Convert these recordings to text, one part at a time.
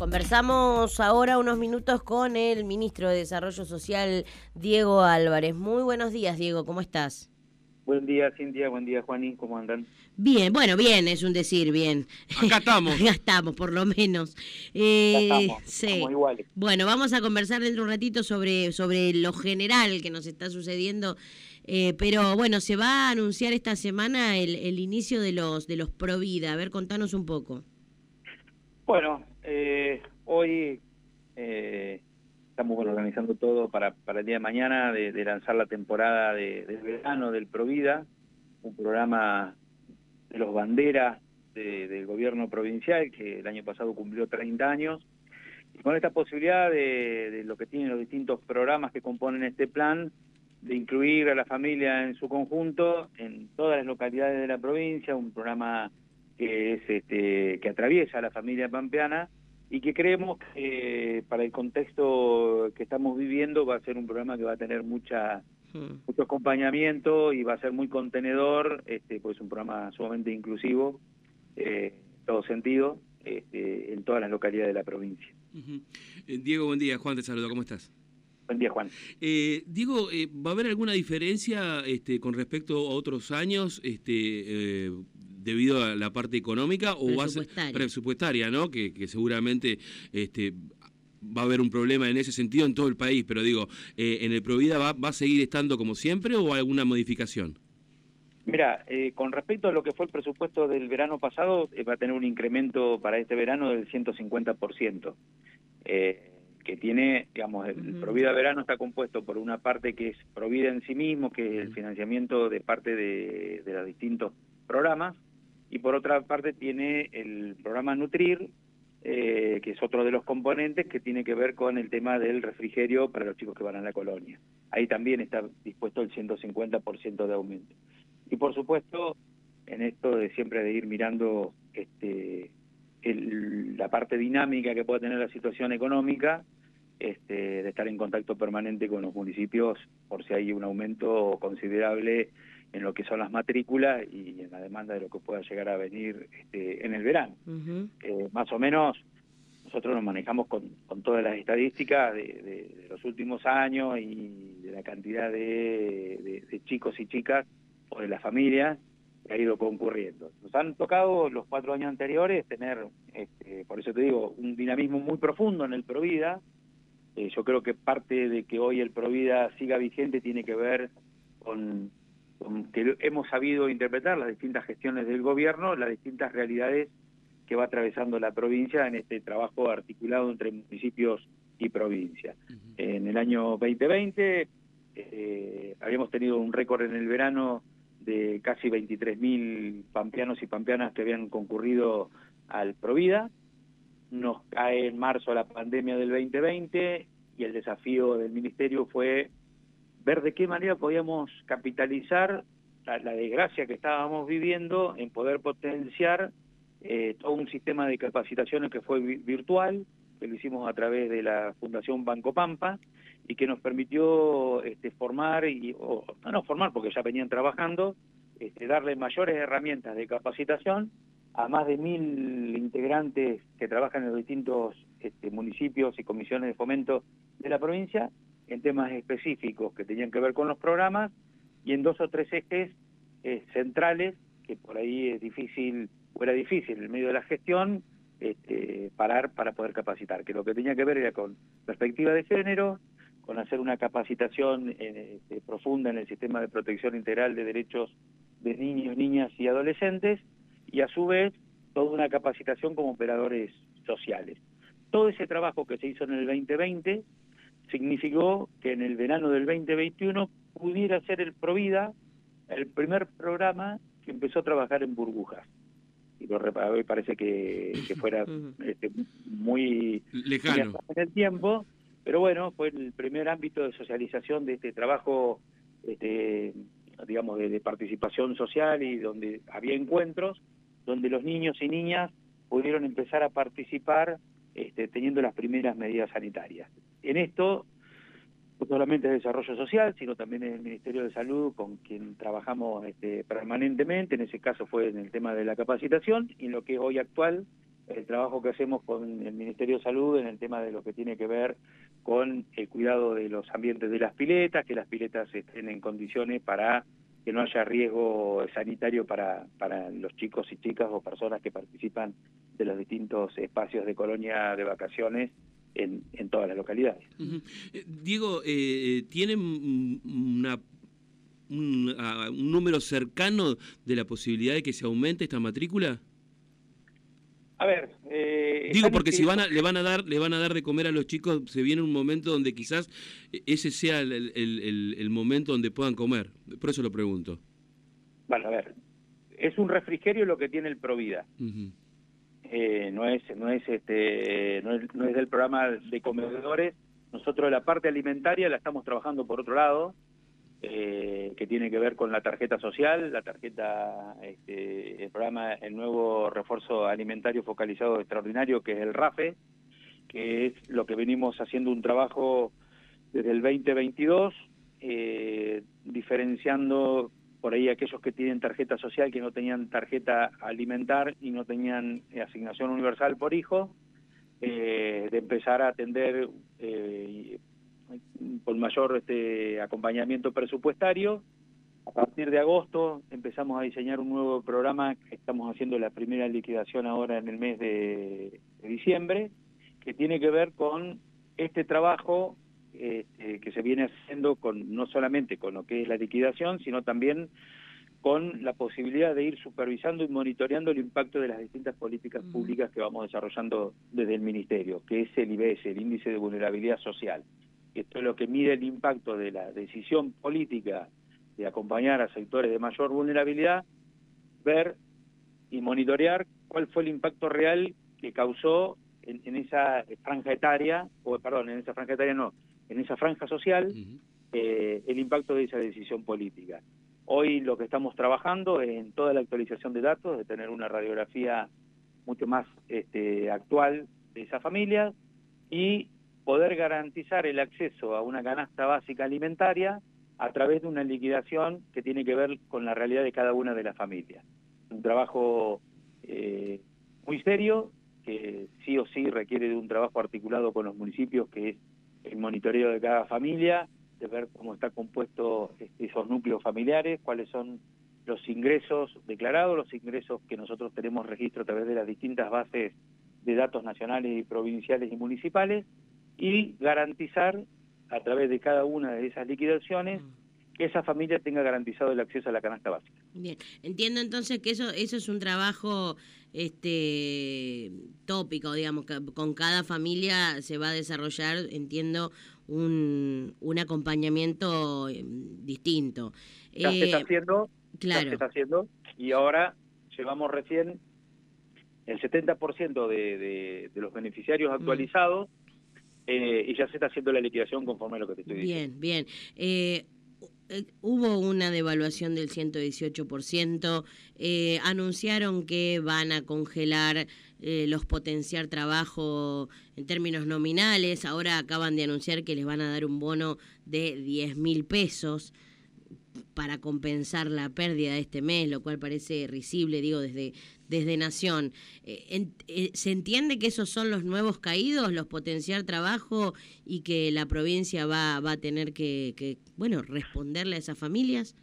Conversamos ahora unos minutos con el ministro de Desarrollo Social, Diego Álvarez. Muy buenos días, Diego, ¿cómo estás? Buen día, Cintia. Buen día, Juanín. ¿Cómo andan? Bien, bueno, bien, es un decir, bien. Acá estamos. Acá estamos, por lo menos. Eh, estamos, sí. iguales. Bueno, vamos a conversar dentro de un ratito sobre, sobre lo general que nos está sucediendo. Eh, pero bueno, se va a anunciar esta semana el, el inicio de los de los Provida. A ver, contanos un poco. Bueno, eh, hoy eh, estamos organizando todo para, el día de mañana de, lanzar la temporada de, del verano del Provida, un programa de los banderas del gobierno provincial que el año pasado cumplió 30 años. Y con esta posibilidad de lo que tienen los distintos programas que componen este plan, de incluir a la familia en su conjunto en todas las localidades de la provincia, un programa que es este, que atraviesa la familia pampeana y que creemos que para el contexto que estamos viviendo va a ser un programa que va a tener mucha hmm. mucho acompañamiento y va a ser muy contenedor, este, pues es un programa sumamente inclusivo, eh, en todo sentido, este, en todas las localidades de la provincia. Eh, Diego, buen día. Juan te saluda, ¿cómo estás? Buen día, Juan. Eh, Diego, ¿va a haber alguna diferencia este, con respecto a otros años este, debido a la parte económica o va a ser presupuestaria, ¿no? Que, seguramente este, va a haber un problema en ese sentido en todo el país, pero digo, eh, ¿en el Provida va, va a seguir estando como siempre o alguna modificación? Mira, eh, con respecto a lo que fue el presupuesto del verano pasado, eh, va a tener un incremento para este verano del 150%, eh, que tiene, digamos, el Provida Verano está compuesto por una parte que es Provida en sí mismo, que es el financiamiento de parte de, de los distintos programas, y por otra parte tiene el programa Nutrir, eh, que es otro de los componentes que tiene que ver con el tema del refrigerio para los chicos que van a la colonia. Ahí también está dispuesto el 150% de aumento. Y por supuesto, en esto de siempre de ir mirando este, la parte dinámica que puede tener la situación económica, este, de estar en contacto permanente con los municipios por si hay un aumento considerable en lo que son las matrículas y en la demanda de lo que pueda llegar a venir este, en el verano. Eh, más o menos nosotros nos manejamos con, con todas las estadísticas de, los últimos años y de la cantidad de, chicos y chicas o de las familias que ha ido concurriendo. Nos han tocado los cuatro años anteriores tener, este, por eso te digo, un dinamismo muy profundo en el Provida. Eh, yo creo que parte de que hoy el Provida siga vigente tiene que ver con que hemos sabido interpretar las distintas gestiones del gobierno, las distintas realidades que va atravesando la provincia en este trabajo articulado entre municipios y provincia. En el año 2020 eh, habíamos tenido un récord en el verano de casi 23.000 pampeanos y pampeanas que habían concurrido al Provida. Nos cae en marzo la pandemia del 2020 y el desafío del ministerio fue ver de qué manera podíamos capitalizar la, desgracia que estábamos viviendo en poder potenciar eh, todo un sistema de capacitaciones que fue virtual, que lo hicimos a través de la Fundación Banco Pampa y que nos permitió este, formar, y, o no, formar porque ya venían trabajando, este, darle mayores herramientas de capacitación a más de mil integrantes que trabajan en los distintos este, municipios y comisiones de fomento de la provincia en temas específicos que tenían que ver con los programas y en dos o tres ejes eh, centrales que por ahí es difícil, o era difícil en medio de la gestión, este, parar para poder capacitar, que lo que tenía que ver era con perspectiva de género, con hacer una capacitación este, profunda en el sistema de protección integral de derechos de niños, niñas y adolescentes, y a su vez toda una capacitación como operadores sociales. Todo ese trabajo que se hizo en el 2020 significó que en el verano del 2021 pudiera ser el Provida el primer programa que empezó a trabajar en burbujas. Y lo hoy parece que, fuera este, muy lejano en el tiempo, pero bueno, fue el primer ámbito de socialización de este trabajo, este, digamos, de, participación social y donde había encuentros, donde los niños y niñas pudieron empezar a participar este, teniendo las primeras medidas sanitarias. En esto, no solamente es Desarrollo Social, sino también el Ministerio de Salud, con quien trabajamos este, permanentemente, en ese caso fue en el tema de la capacitación, y en lo que es hoy actual, el trabajo que hacemos con el Ministerio de Salud en el tema de lo que tiene que ver con el cuidado de los ambientes de las piletas, que las piletas estén en condiciones para que no haya riesgo sanitario para, para los chicos y chicas o personas que participan de los distintos espacios de colonia de vacaciones en, en todas las localidades. Eh, Diego, eh, ¿tienen una, un, un número cercano de la posibilidad de que se aumente esta matrícula? A ver, eh, digo porque si van a, le van a dar le van a dar de comer a los chicos se viene un momento donde quizás ese sea el, el, el, momento donde puedan comer. Por eso lo pregunto. Bueno, a ver, es un refrigerio lo que tiene el Provida. Eh, no es no es este no es, no es del programa de comedores. Nosotros la parte alimentaria la estamos trabajando por otro lado eh, que tiene que ver con la tarjeta social, la tarjeta, este, el programa, el nuevo refuerzo alimentario focalizado extraordinario, que es el RAFE, que es lo que venimos haciendo un trabajo desde el 2022, eh, diferenciando por ahí aquellos que tienen tarjeta social, que no tenían tarjeta alimentar y no tenían asignación universal por hijo, eh, de empezar a atender eh, con mayor este, acompañamiento presupuestario. A partir de agosto empezamos a diseñar un nuevo programa estamos haciendo la primera liquidación ahora en el mes de diciembre, que tiene que ver con este trabajo este, que se viene haciendo con no solamente con lo que es la liquidación, sino también con la posibilidad de ir supervisando y monitoreando el impacto de las distintas políticas públicas que vamos desarrollando desde el Ministerio, que es el IBS, el Índice de Vulnerabilidad Social. Esto es lo que mide el impacto de la decisión política de acompañar a sectores de mayor vulnerabilidad, ver y monitorear cuál fue el impacto real que causó en, esa franja etaria, o perdón, en esa franja etaria no, en esa franja social, eh, el impacto de esa decisión política. Hoy lo que estamos trabajando es en toda la actualización de datos, de tener una radiografía mucho más este, actual de esa familia y poder garantizar el acceso a una canasta básica alimentaria a través de una liquidación que tiene que ver con la realidad de cada una de las familias. Un trabajo eh, muy serio, que sí o sí requiere de un trabajo articulado con los municipios, que es el monitoreo de cada familia, de ver cómo está compuesto esos núcleos familiares, cuáles son los ingresos declarados, los ingresos que nosotros tenemos registro a través de las distintas bases de datos nacionales y provinciales y municipales, y garantizar a través de cada una de esas liquidaciones mm. que esa familia tenga garantizado el acceso a la canasta básica. Bien, entiendo entonces que eso eso es un trabajo este tópico, digamos, que con cada familia se va a desarrollar, entiendo, un, un acompañamiento eh, distinto. Ya se está eh, haciendo, claro. se está haciendo, y ahora llevamos recién el 70% de, de, de los beneficiarios mm. actualizados, eh, y ya se está haciendo la liquidación conforme a lo que te estoy diciendo. Bien, bien. Eh, eh, hubo una devaluación del 118%, eh, anunciaron que van a congelar los potenciar trabajo en términos nominales, ahora acaban de anunciar que les van a dar un bono de 10 mil pesos para compensar la pérdida de este mes, lo cual parece risible, digo, desde, desde Nación. Eh, eh, ¿Se entiende que esos son los nuevos caídos, los potenciar trabajo y que la provincia va, va a tener que, bueno, responderle a esas familias?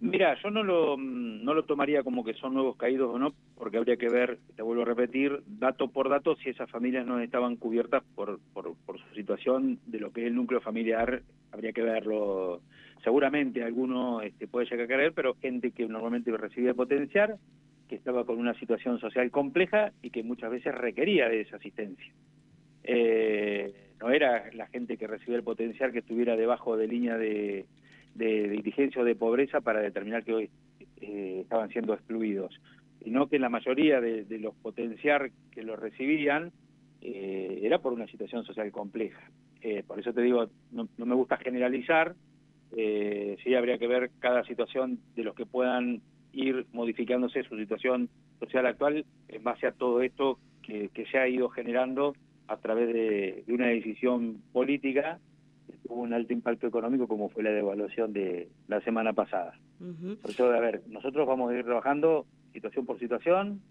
Mira, yo no lo, no lo tomaría como que son nuevos caídos o no, porque habría que ver, te vuelvo a repetir, dato por dato, si esas familias no estaban cubiertas por, por, por su situación de lo que es el núcleo familiar, habría que verlo. Seguramente alguno este, puede llegar a caer, pero gente que normalmente recibía potenciar, que estaba con una situación social compleja y que muchas veces requería de esa asistencia. Eh, no era la gente que recibía el potencial que estuviera debajo de línea de, de, diligencia o de pobreza para determinar que hoy eh, estaban siendo excluidos, sino que la mayoría de, los potenciar que lo recibían eh, era por una situación social compleja. por eso te digo, no, no me gusta generalizar, sí habría que ver cada situación de los que puedan ir modificándose su situación social actual en base a todo esto que, se ha ido generando a través de, una decisión política que tuvo un alto impacto económico como fue la devaluación de la semana pasada. Por eso, a ver, nosotros vamos a ir trabajando situación por situación,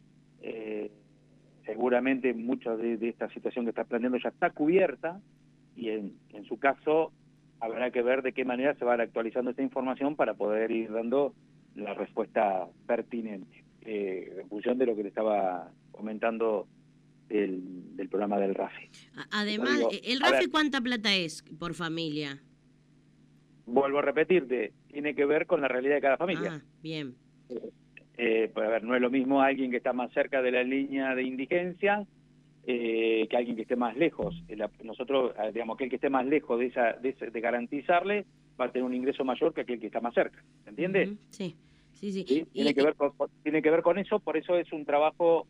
eh, seguramente mucha de, esta situación que estás planteando ya está cubierta y en, en su caso habrá que ver de qué manera se va actualizando esta información para poder ir dando la respuesta pertinente, eh, en función de lo que le estaba comentando del, del programa del RAFE. Además, ¿el RAFE cuánta plata es por familia? Vuelvo a repetirte, tiene que ver con la realidad de cada familia. Ah, bien. Eh, pues a ver, no es lo mismo alguien que está más cerca de la línea de indigencia eh, que alguien que esté más lejos. Nosotros, eh, digamos, que el que esté más lejos de, esa, de, garantizarle va a tener un ingreso mayor que aquel que está más cerca. ¿Se entiende? Sí, sí, sí. Tiene, que ver con, tiene que ver con eso, por eso es un trabajo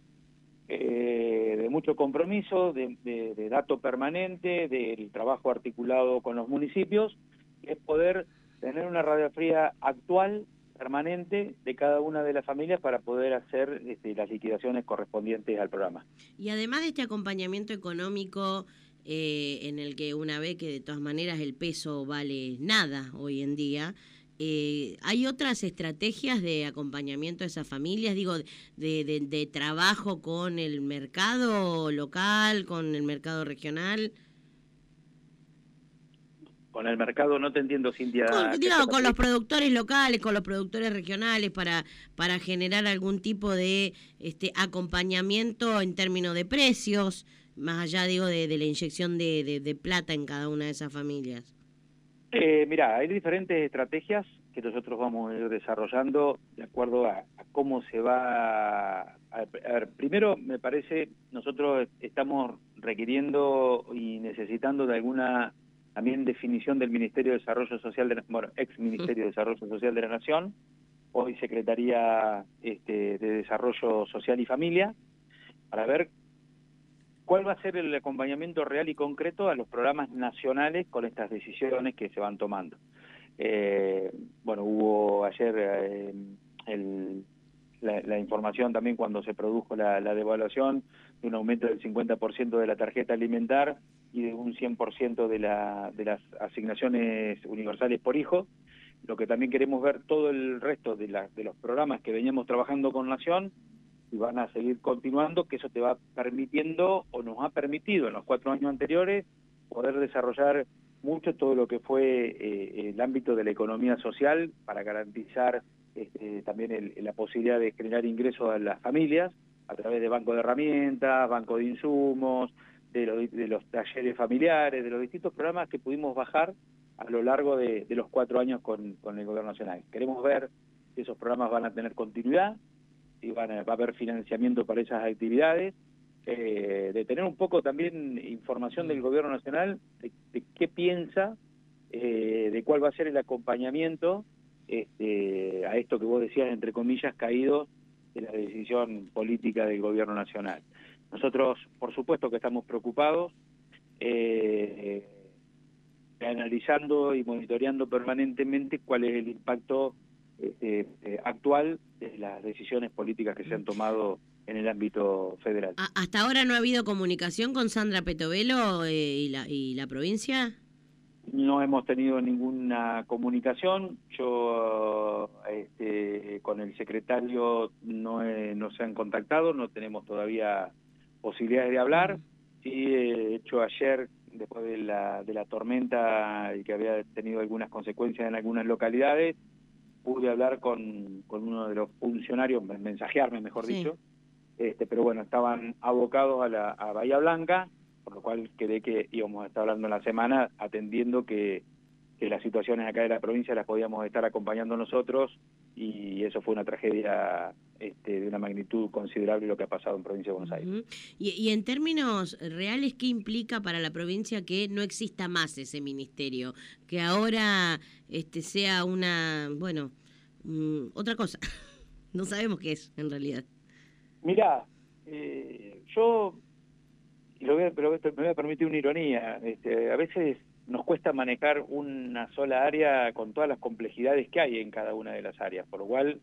eh, de mucho compromiso, de, de, dato permanente, del trabajo articulado con los municipios, es poder tener una radio fría actual permanente de cada una de las familias para poder hacer este, las liquidaciones correspondientes al programa. Y además de este acompañamiento económico eh, en el que una ve que de todas maneras el peso vale nada hoy en día, eh, ¿Hay otras estrategias de acompañamiento a esas familias? Digo, de, de, trabajo con el mercado local, con el mercado regional con el mercado, no te entiendo, Cintia. Con, con los productores locales, con los productores regionales, para, para generar algún tipo de este acompañamiento en términos de precios, más allá, digo, de, la inyección de, de, plata en cada una de esas familias. Eh, mira, hay diferentes estrategias que nosotros vamos a ir desarrollando de acuerdo a, cómo se va a, a, ver, primero me parece nosotros estamos requiriendo y necesitando de alguna también definición del Ministerio de Desarrollo Social, de, bueno, ex Ministerio de Desarrollo Social de la Nación, hoy Secretaría este, de Desarrollo Social y Familia, para ver cuál va a ser el acompañamiento real y concreto a los programas nacionales con estas decisiones que se van tomando. Eh, bueno, hubo ayer eh, la, información también cuando se produjo la, la devaluación de un aumento del 50% de la tarjeta alimentar y de un 100% de, la, de las asignaciones universales por hijo. Lo que también queremos ver todo el resto de, la, de los programas que veníamos trabajando con Nación y van a seguir continuando, que eso te va permitiendo o nos ha permitido en los cuatro años anteriores poder desarrollar mucho todo lo que fue eh, el ámbito de la economía social para garantizar este, también la posibilidad de generar ingresos a las familias a través de banco de herramientas, banco de insumos, de, los talleres familiares, de los distintos programas que pudimos bajar a lo largo de, los cuatro años con, el Gobierno Nacional. Queremos ver si esos programas van a tener continuidad, si van va a haber financiamiento para esas actividades, eh, de tener un poco también información del Gobierno Nacional de, qué piensa, eh, de cuál va a ser el acompañamiento este, a esto que vos decías, entre comillas, caído de la decisión política del Gobierno Nacional. Nosotros, por supuesto que estamos preocupados, eh, analizando y monitoreando permanentemente cuál es el impacto este, eh, actual de las decisiones políticas que se han tomado en el ámbito federal. ¿Hasta ahora no ha habido comunicación con Sandra Petovelo eh, y, la, y la provincia? No hemos tenido ninguna comunicación. Yo este, con el secretario no, no se han contactado, no tenemos todavía posibilidades de hablar. Sí, he hecho ayer, después de la, de la tormenta y que había tenido algunas consecuencias en algunas localidades, pude hablar con, con uno de los funcionarios, mensajearme mejor dicho, este, pero bueno, estaban abocados a, la, a Bahía Blanca, por lo cual quedé que íbamos a estar hablando en la semana, atendiendo que, que las situaciones acá de la provincia las podíamos estar acompañando nosotros y eso fue una tragedia este, de una magnitud considerable lo que ha pasado en provincia de Buenos Aires. y, en términos reales, ¿qué implica para la provincia que no exista más ese ministerio? Que ahora este, sea una, bueno, mm, otra cosa. no sabemos qué es en realidad. Mira, eh, yo, lo voy pero me voy a permitir una ironía, este, a veces nos cuesta manejar una sola área con todas las complejidades que hay en cada una de las áreas, por lo cual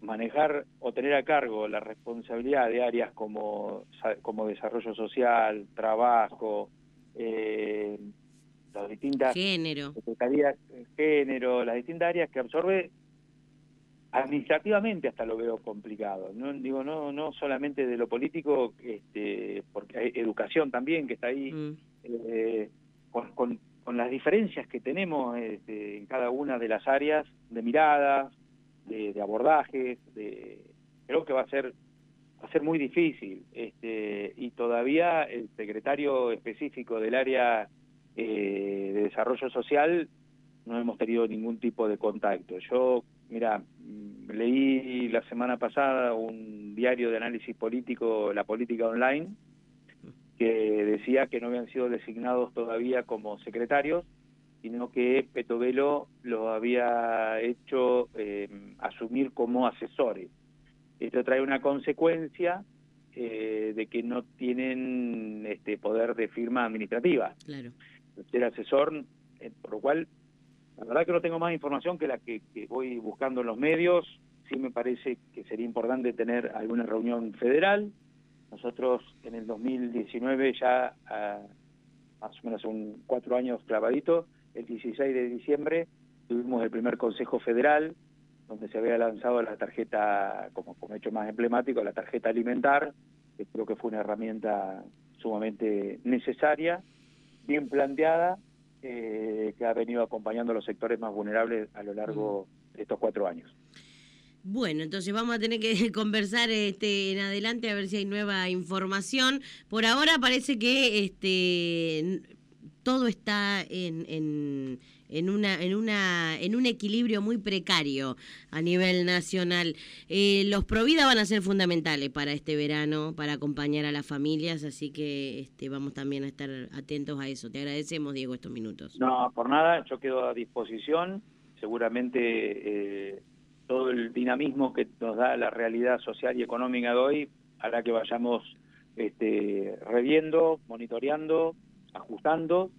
manejar o tener a cargo la responsabilidad de áreas como, como desarrollo social, trabajo, eh, las distintas género. género, las distintas áreas que absorbe administrativamente hasta lo veo complicado. No digo no no solamente de lo político, este, porque hay educación también que está ahí mm. eh, con, con, las diferencias que tenemos este, en cada una de las áreas de miradas, de, de abordajes, de creo que va a ser va a ser muy difícil este, y todavía el secretario específico del área eh, de desarrollo social no hemos tenido ningún tipo de contacto. Yo, mira, mm, leí la semana pasada un diario de análisis político, La Política Online, que decía que no habían sido designados todavía como secretarios, sino que Petovelo lo había hecho eh, asumir como asesores. Esto trae una consecuencia eh, de que no tienen este poder de firma administrativa. Claro. Ser asesor, eh, por lo cual, la verdad que no tengo más información que la que, voy buscando en los medios. Sí me parece que sería importante tener alguna reunión federal. Nosotros en el 2019 ya, más o menos un cuatro años clavadito, el 16 de diciembre tuvimos el primer Consejo Federal donde se había lanzado la tarjeta, como, como hecho más emblemático, la tarjeta alimentar, que creo que fue una herramienta sumamente necesaria, bien planteada, eh, que ha venido acompañando a los sectores más vulnerables a lo largo de estos cuatro años. Bueno, entonces vamos a tener que conversar este, en adelante a ver si hay nueva información. Por ahora parece que este, todo está en en una en una en un equilibrio muy precario a nivel nacional. Eh, los Provida van a ser fundamentales para este verano, para acompañar a las familias, así que este, vamos también a estar atentos a eso. Te agradecemos, Diego, estos minutos. No, por nada, yo quedo a disposición. Seguramente eh, todo el dinamismo que nos da la realidad social y económica de hoy hará que vayamos este, reviendo, monitoreando, ajustando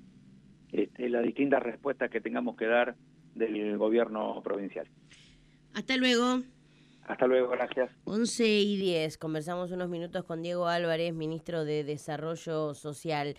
este, las distintas respuestas que tengamos que dar del gobierno provincial. Hasta luego. Hasta luego, gracias. 11 y 10, conversamos unos minutos con Diego Álvarez, ministro de Desarrollo Social.